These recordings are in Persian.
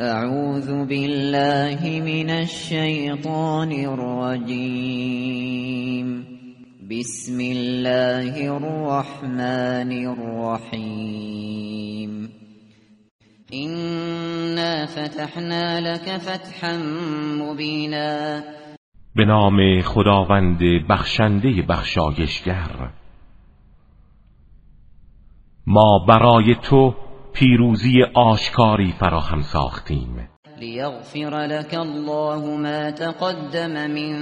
اعوذ بالله من الشیطان الرجیم بسم الله الرحمن الرحیم إنا فتحنا لك فتحا مبینا به نام خداوند بخشنده بخشایشگر. ما برای تو پیروزی آشکاری فراهم ساختیم. لیغفر لك الله ما تقدم من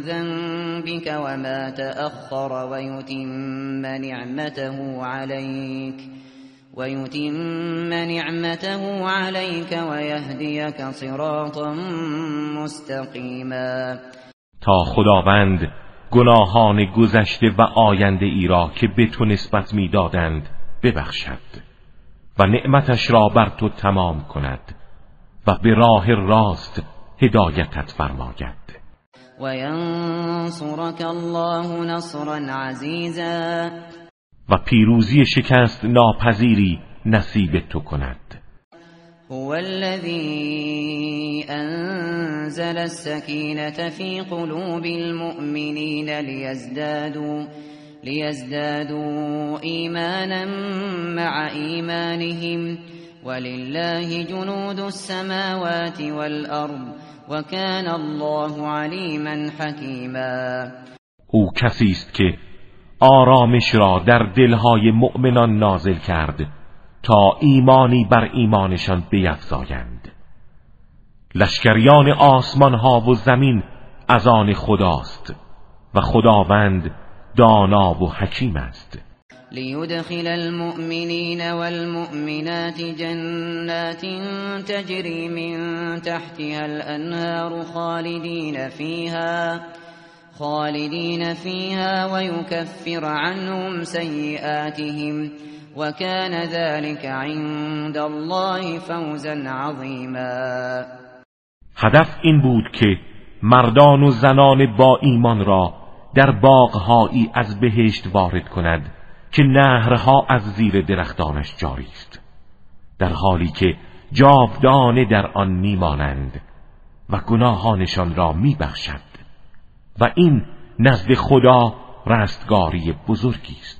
ذنبك وما تأخر ويتم نعمته عليك ويتم نعمته عليك ويهديك صراطا مستقیما. تا خداوند گناهان گذشته و آینده ای را که به تو نسبت می‌دادند ببخشد. و نعمتش را بر تو تمام کند و به راه راست هدایتت فرماید. و ینصرک الله نصرا عزیزا و پیروزی شکست ناپذیری نصیب تو کند. هو الذي انزل السكينة في قلوب المؤمنين ليزدادوا ليزدادوا ایمانا مع ایمانهم ولله جنود السماوات والارض وكان الله عليما حكيما. او کسی است که آرامش را در دلهای مؤمنان نازل کرد تا ایمانی بر ایمانشان بیفزایند. لشکریان آسمان ها و زمین از آن خداست و خداوند دانا و حکیم است. لیدخل المؤمنین والمؤمنات جنات تجری من تحتها الأنهار خالدین فيها خالدين فيها ويكفر عنهم سيئاتهم وكان ذلك عند الله فوزا عظیما هدف این بود که مردان و زنان با ایمان را در باغهایی از بهشت وارد کند که نهرها از زیر درختانش جاری است. در حالی که جاودانه در آن میمانند و گناهانشان را میبخشد. و این نزد خدا رستگاری بزرگی است.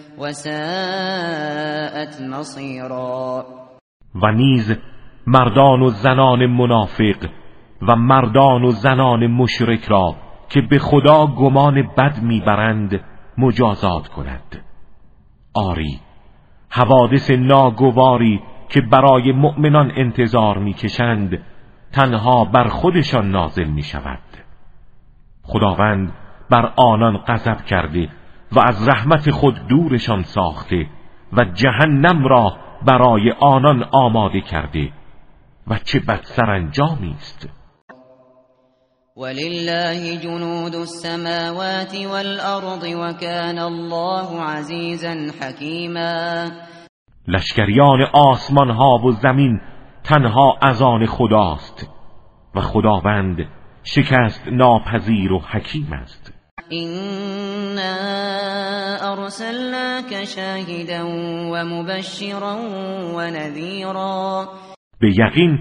وساءت مصیرا و نیز مردان و زنان منافق و مردان و زنان مشرک را که به خدا گمان بد می‌برند مجازات کند. آری حوادث ناگواری که برای مؤمنان انتظار می‌کشند تنها بر خودشان نازل می شود خداوند بر آنان غضب کرده و از رحمت خود دورشان ساخته و جهنم را برای آنان آماده کرده. و چه بد سرانجامی است. ولله جنود السماوات والارض وكان الله عزیزا حکیما. لشکریان آسمان ها و زمین تنها از آن خداست و خداوند شکست ناپذیر و حکیم است. اینا ارسلناک شاهدا و مبشرا و نذیرا به یقین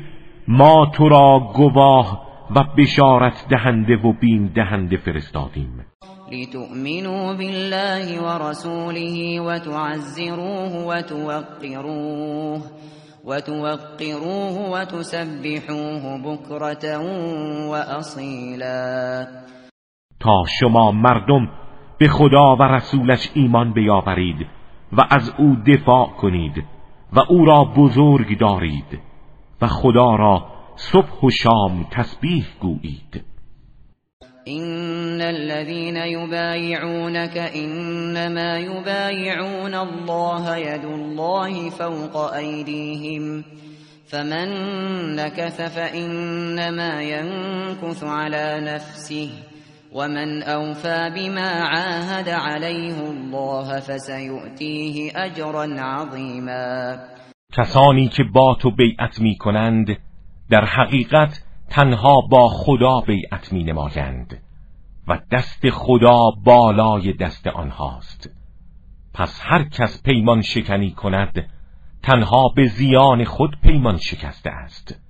ما تو را گواه و بشارت دهنده و بین دهنده فرستادیم. لتؤمنوا بالله ورسوله وتعزروه وتوقروه وتوقروه وتسبحوه بكرة وأصيلا. تا شما مردم به خدا و رسولش ایمان بیاورید و از او دفاع کنید و او را بزرگ دارید و خدا را صبح و شام تسبیح گویید. ان الذين يبايعونك انما يبايعون الله يد الله فوق ايديهم فمن نكث فإنما ينكث على نفسه ومن اوفى بما عاهد عليه الله فسيؤتيه اجرا عظیما کسانی که با تو بیعت می کنند در حقیقت تنها با خدا بیعت می نمایند و دست خدا بالای دست آنهاست. پس هر کس پیمان شکنی کند تنها به زیان خود پیمان شکسته است.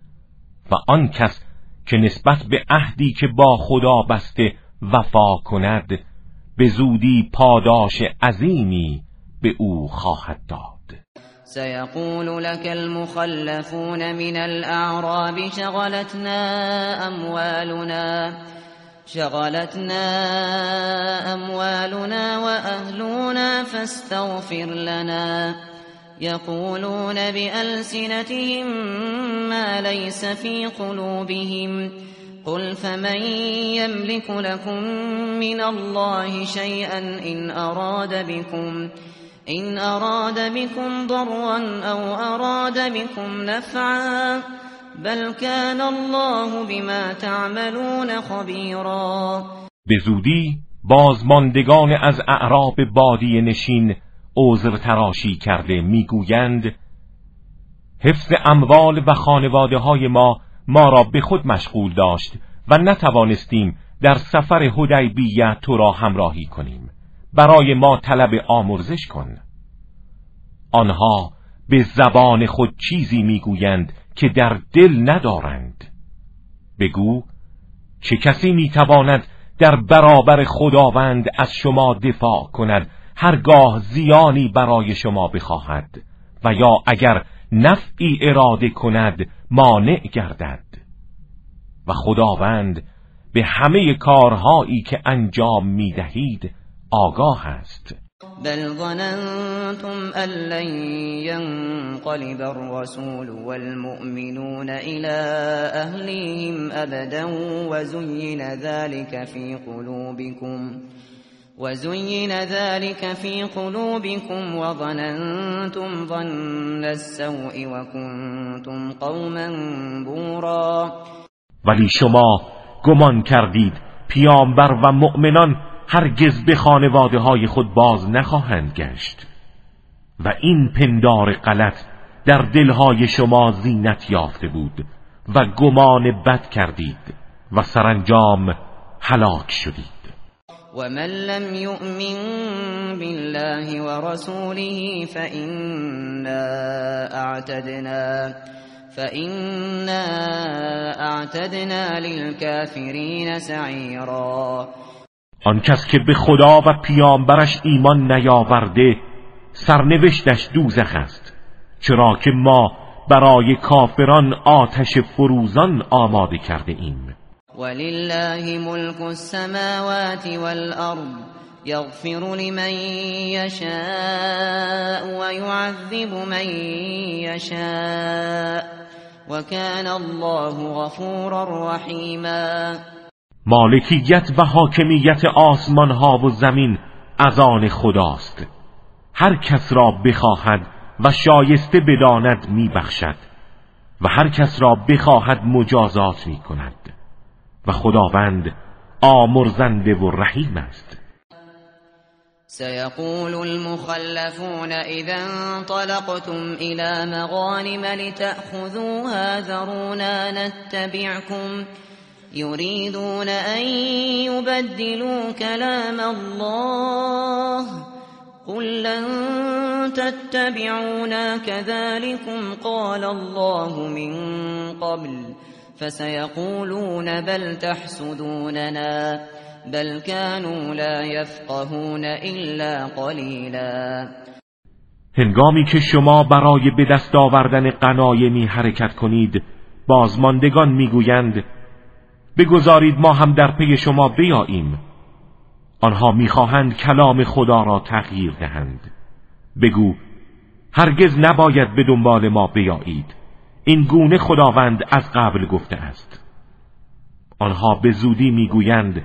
و آن کس که نسبت به عهدی که با خدا بسته وفا کند به زودی پاداش عظیمی به او خواهد داد. سيقول لك المخلفون من الأعراب شغلتنا أموالنا شغلتنا أموالنا وأهلنا فاستغفر لنا. يقولون بألسنتهم ما ليس في قلوبهم. قل فمن يملك لكم من الله شيئا إن أراد بكم إن أراد بكم ضرا أو أراد بكم نفعا بل كان الله بما تعملون خبيرا به زودی بازماندگان از اعراب بادی نشین عذر تراشی کرده می‌گویند حفظ اموال و خانواده های ما ما را به خود مشغول داشت و نتوانستیم در سفر هدیبیه تو را همراهی کنیم. برای ما طلب آمرزش کن. آنها به زبان خود چیزی می‌گویند که در دل ندارند. بگو چه کسی می‌تواند در برابر خداوند از شما دفاع کند؟ هرگاه زیانی برای شما بخواهد و یا اگر نفعی اراده کند مانع گردد. و خداوند به همه کارهایی که انجام می‌دهید آگاه است. بل ظننتم ان لن ينقلب الرسول والمؤمنون الى اهلهم ابدا وزين ذلك في قلوبكم. وزين ذلك في قلوبكم وظننتم ظن السوء وكنتم قوما بورا. ولی شما گمان کردید پیامبر و مؤمنان هرگز به خانواده های خود باز نخواهند گشت. و این پندار غلط در دلهای شما زینت یافته بود و گمان بد کردید و سرانجام هلاک شدید. ومن لم يؤمن بالله ورسوله فإنا اعتدنا فإنا اعتدنا للكافرین سعیرا آن کس که به خدا و پیامبرش ایمان نیاورده سرنوشتش دوزخ است. چرا که ما برای کافران آتش فروزان آماده کرده ایم. ولله ملك السماوات والأرض يغفر لمن يشاء ويعذب من يشاء. وكان الله غفورا رحیما مالکیت و حاکمیت آسمان ها و زمین از آن خداست. هر کس را بخواهد و شایسته بداند میبخشد و هر کس را بخواهد مجازات می کند و خداوند آمرزنده و رحیم است. سيقول المخلفون إذا انطلقتم إلى مغانم لتأخذوها ذرونا نتبعكم يريدون أن يبدلوا كلام الله قل لن تتبعونا كذلكم قال الله من قبل فسيقولون بل تحسدوننا بل كانوا لا يفقهون الا قلیلا هنگامی که شما برای به دست آوردن قنایمی حرکت کنید بازماندگان می‌گویند بگذارید ما هم در پی شما بیاییم. آنها می‌خواهند کلام خدا را تغییر دهند. بگو هرگز نباید به دنبال ما بیایید. این گونه خداوند از قبل گفته است. آنها به زودی می‌گویند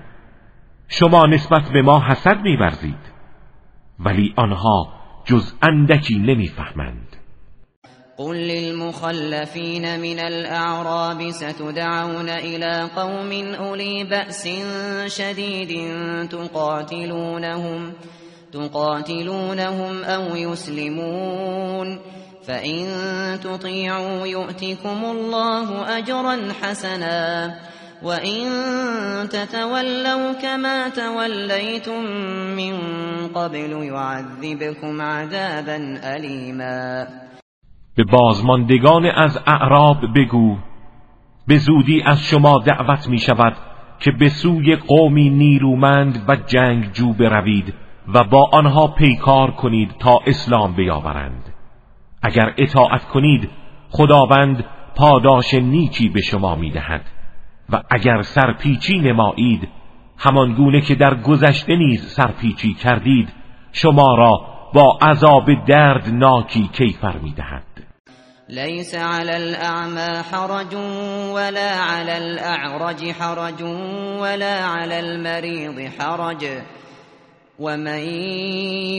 شما نسبت به ما حسد میورزید ولی آنها جز اندکی نمی‌فهمند. قل للمخلفين من الأعراب ستدعون إلى قوم أولي بأس شديد تقاتلونهم تقاتلونهم أو يسلمون. فإن تطيعوا يؤتكم الله أجرا حسنا وإن تتولوا كما توليتم من قبل يعذبكم عذابا أليما. به بازماندگان از اعراب بگو به زودی از شما دعوت می شود که به سوی قومی نیرومند و جنگ جو بروید و با آنها پیکار کنید تا اسلام بیاورند. اگر اطاعت کنید خداوند پاداش نیکی به شما می‌دهد. و اگر سرپیچی نمایید همانگونه که در گذشته نیز سرپیچی کردید شما را با عذاب دردناکی کیفر می‌دهد. ليس على الأعمى حرج ولا على الأعرج حرج ولا على المريض حرج. ومن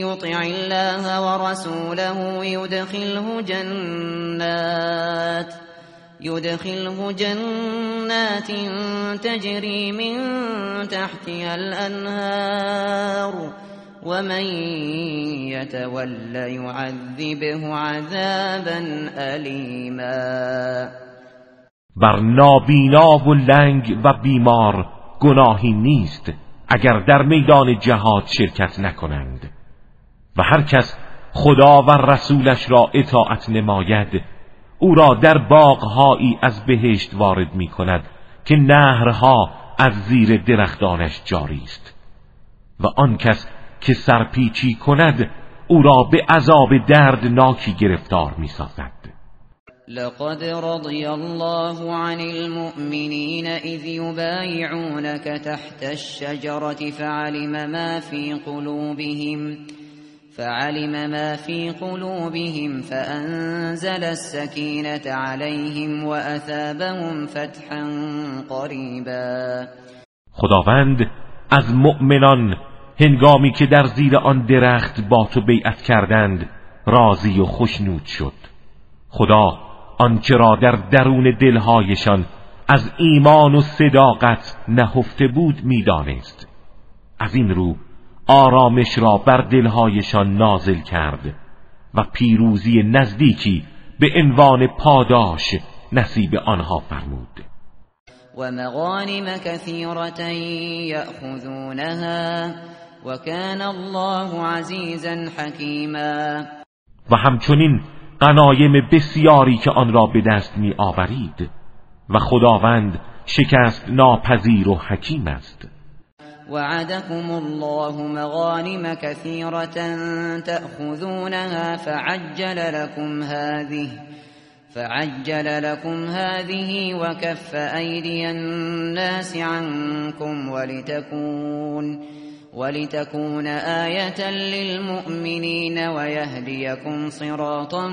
يطع الله ورسوله يدخله جنات يدخله جنات تجري من تحتها الأنهار. ومن يتول يعذبه عذابا ألیما بر نابینا و لنگ و بیمار گناهی نیست. اگر در میدان جهاد شرکت نکنند و هر کس خدا و رسولش را اطاعت نماید او را در باغهایی از بهشت وارد می کند که نهرها از زیر درختانش جاری است. و آن کس که سرپیچی کند او را به عذاب دردناکی گرفتار می سازد لقد رضي الله عن المؤمنين إذ يبايعونك تحت الشجرة فعلم ما في قلوبهم فعلم ما في قلوبهم فأنزل السكينة عليهم وأثابهم فتحا قريبا. خداوند از مؤمنان هنگامی که در زیر آن درخت با تو بیعت کردند راضی و خوشنود شد. خدا آنچه را در درون دلهایشان از ایمان و صداقت نهفته بود می‌دانست. از این رو آرامش را بر دلهایشان نازل کرد و پیروزی نزدیکی به عنوان پاداش نصیب آنها فرمود. و مغانم کثیرة یأخذونها و کان الله عزیزا حکیما. و همچنین غنایم بسیاری که آن را به دست می آورید و خداوند شکست ناپذیر و حکیم است. وعدكم الله مغانم كثيرة تأخذونها فعجل لكم هذه فعجل لكم هذه وكف أيدي الناس عنكم ولتكون ولتكون آية للمؤمنين ويهديكم صراطا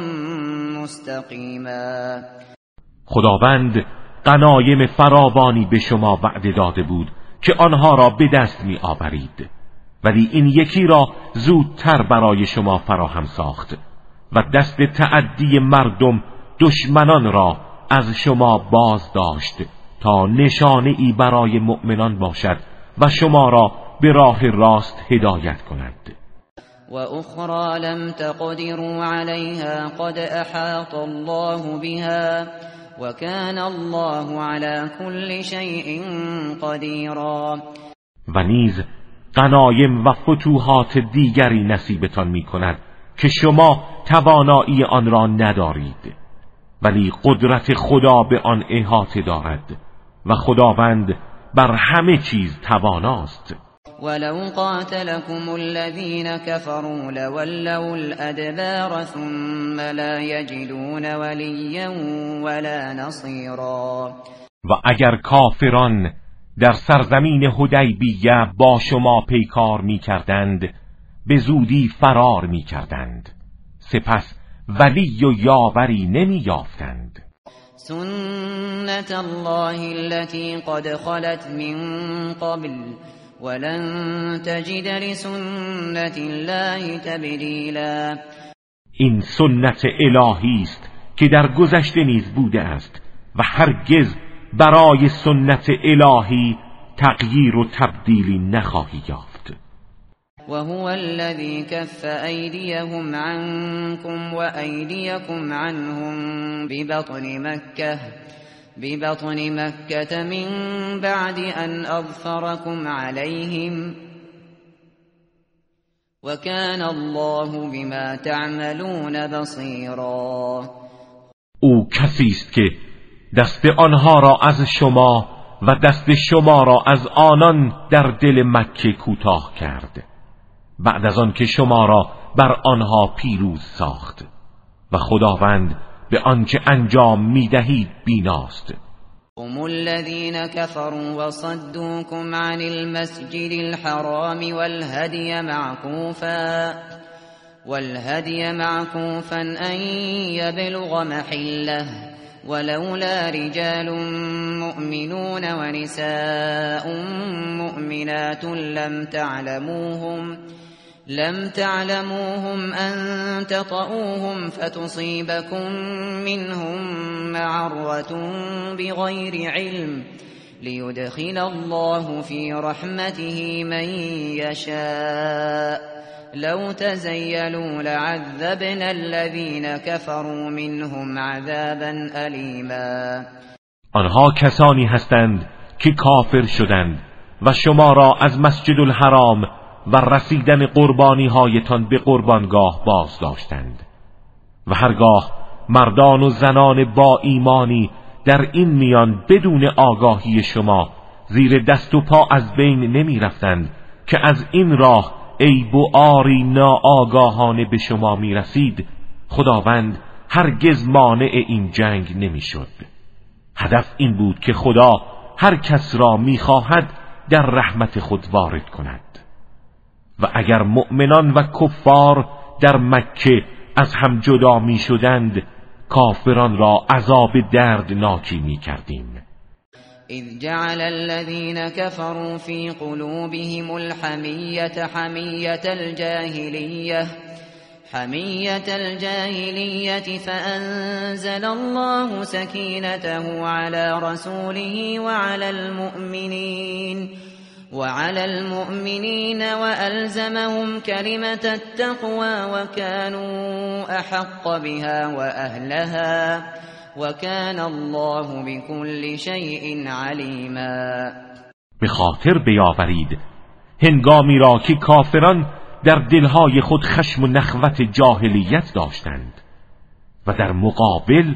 مستقيما. خداوند قنایم فراوانی به شما وعده داده بود که آنها را به دست می آورید ولی این یکی را زودتر برای شما فراهم ساخت و دست تعدی مردم دشمنان را از شما باز داشت تا نشانه ای برای مؤمنان باشد و شما را به راه راست هدایت کند. و اخرى لم تقدروا عليها قد احاط الله بها وكان الله على كل شيء قديرا. و نیز غنایم و فتوحات دیگری نصیبتان می کند که شما توانایی آن را ندارید. ولی قدرت خدا به آن احاطه دارد و خداوند بر همه چیز تواناست. ولو قاتلكم الذين كفروا لولوا الأدبار ثم لا يجدون وليا ولا نصيرا. و اگر کافران در سرزمین حدیبیه با شما پیکار می کردند به زودی فرار می کردند سپس ولی و یاوری نمی یافتند سنت الله التي قد خلت من قبل ولن تجد لسنت الله تبدیلا این سنت الهی است که در گذشته نیز بوده است و هرگز برای سنت الهی تغییر و تبدیلی نخواهی یافت. وهو الذي كف أيديهم عنكم وأيديكم عنهم ببطن مكة. ببطن مكة من بعد أن أظفركم عليهم وكان الله بما تعملون بصيرا. او کسی است که دست آنها را از شما و دست شما را از آنان در دل مکه کوتاه کرد. بعد از آن که شما را بر آنها پیروز ساخت. و خداوند به آنچه انجام میدهید بیناست. هم الذين كفروا وصدوكم عن المسجد الحرام والهدي معكوفا والهدي معكوفا أن يبلغ محله ولولا رجال مؤمنون ونساء مؤمنات لم تعلموهم لم تعلموهم أن تطؤوهم فتصيبكم منهم معرة بغير علم ليدخل الله في رحمته من يشاء. لو تزيلوا لعذبنا الذين كفروا منهم عذابا أليما. آنها کسانی هستند که کافر شدند و شما را از مسجد الحرام و رسیدن قربانی هایتان به قربانگاه باز داشتند. و هرگاه مردان و زنان با ایمانی در این میان بدون آگاهی شما زیر دست و پا از بین نمی رفتند که از این راه عیب و آری ناآگاهانه به شما می رسید خداوند هرگز مانع این جنگ نمی شد هدف این بود که خدا هر کس را می‌خواهد در رحمت خود وارد کند. و اگر مؤمنان و کفار در مکه از هم جدا می شدند کافران را عذاب دردناکی می کردیم اذ جعل الذين كفروا في قلوبهم الحمية حمية الجاهلية حمية الجاهلية فأنزل الله سكينته على رسوله وعلى المؤمنين وعلى المؤمنين وألزمهم كلمة التقوى وكانوا أحق بها وأهلها وكان الله بكل شيء عليما. به خاطر بیاورید هنگامی را که کافران در دلهای خود خشم و نخوت جاهلیت داشتند و در مقابل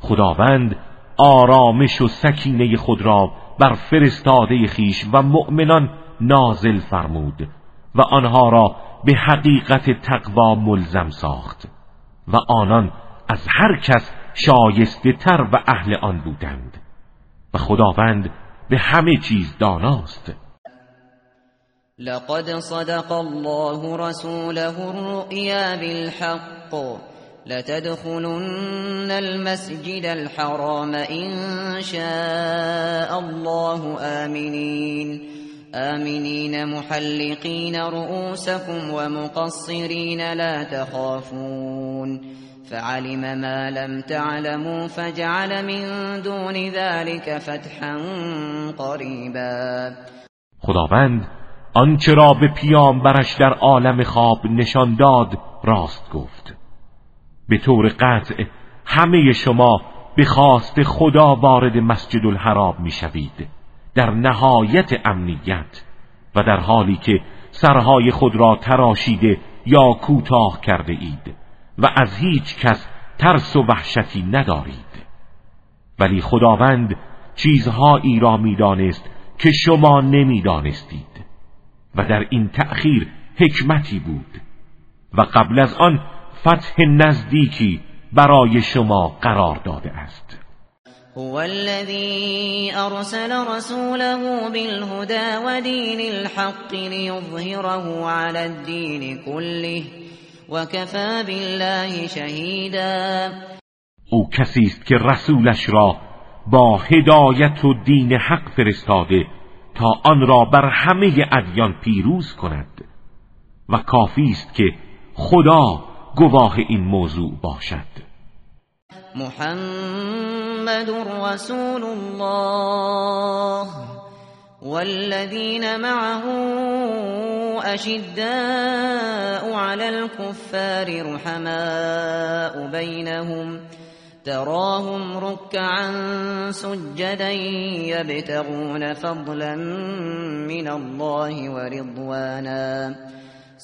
خداوند آرامش و سکینه خود را بر فرستاده خیش و مؤمنان نازل فرمود و آنها را به حقیقت تقوا ملزم ساخت و آنان از هر کس شایسته تر و اهل آن بودند و خداوند به همه چیز داناست. لقد صدق الله رسوله الرؤيا بالحق. لتدخلن المسجد الحرام إن شاء الله. آمنين. آمنين محلقين رؤوسكم ومقصرين لا تخافون. فعلم ما لم تعلموا فجعل من دون ذلك فتحا قريبا. خداوند آنچه را به پیامبرش در عالم خواب نشان داد راست گفت. به طور قطع همه شما به خواست خدا وارد مسجد الحرام می‌شوید در نهایت امنیت و در حالی که سرهای خود را تراشیده یا کوتاه کرده اید و از هیچ کس ترس و وحشتی ندارید. ولی خداوند چیزهایی را می‌دانست که شما نمی‌دانستید و در این تأخیر حکمتی بود و قبل از آن فتح نزدیکی برای شما قرار داده است. هو الذي أرسل رسوله بالهدى ودين الحق ليظهره على الدين كله وكفى بالله شهيدا او کسی است که رسولش را با هدایت و دین حق فرستاده تا آن را بر همه ادیان پیروز کند و کافی است که خدا گواه این موضوع باشد. محمد رسول الله والذين معه أشداء على الكفار رحماء بينهم تراهم ركعا سجدا يبتغون فضلا من الله ورضوانا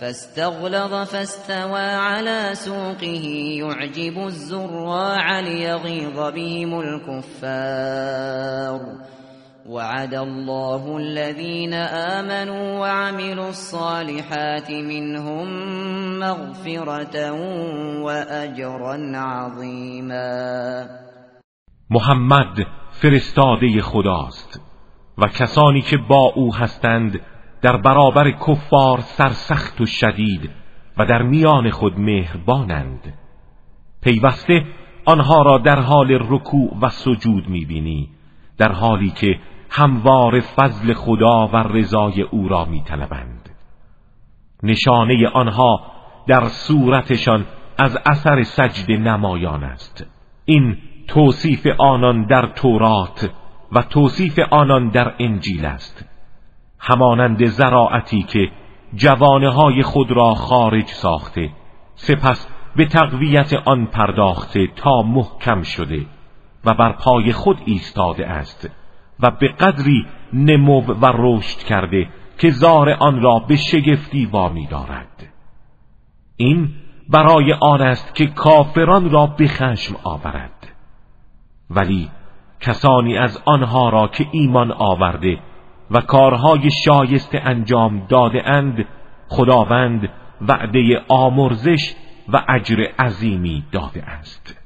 فاستغلظ فاستوى على سوقه يعجب الزراع ليغيظ بهم الكفار. وعد الله الذين آمنوا وعملوا الصالحات منهم مغفرة وأجرا عظيما. محمد فرستاده خداست و کسانی که با أو هستند در برابر کفار سرسخت و شدید و در میان خود مهربانند. پیوسته آنها را در حال رکوع و سجود می‌بینی در حالی که هموار فضل خدا و رضای او را میطلبند. نشانه آنها در صورتشان از اثر سجد نمایان است. این توصیف آنان در تورات و توصیف آنان در انجیل است. همانند زراعتی که جوانه های خود را خارج ساخته سپس به تقویت آن پرداخته تا محکم شده و بر پای خود ایستاده است و به قدری نمو و رشد کرده که زار آن را به شگفتی وامی دارد. این برای آن است که کافران را به خشم آورد. ولی کسانی از آنها را که ایمان آورده و کارهای شایسته انجام داده اند خداوند وعده آمرزش و اجر عظیمی داده است.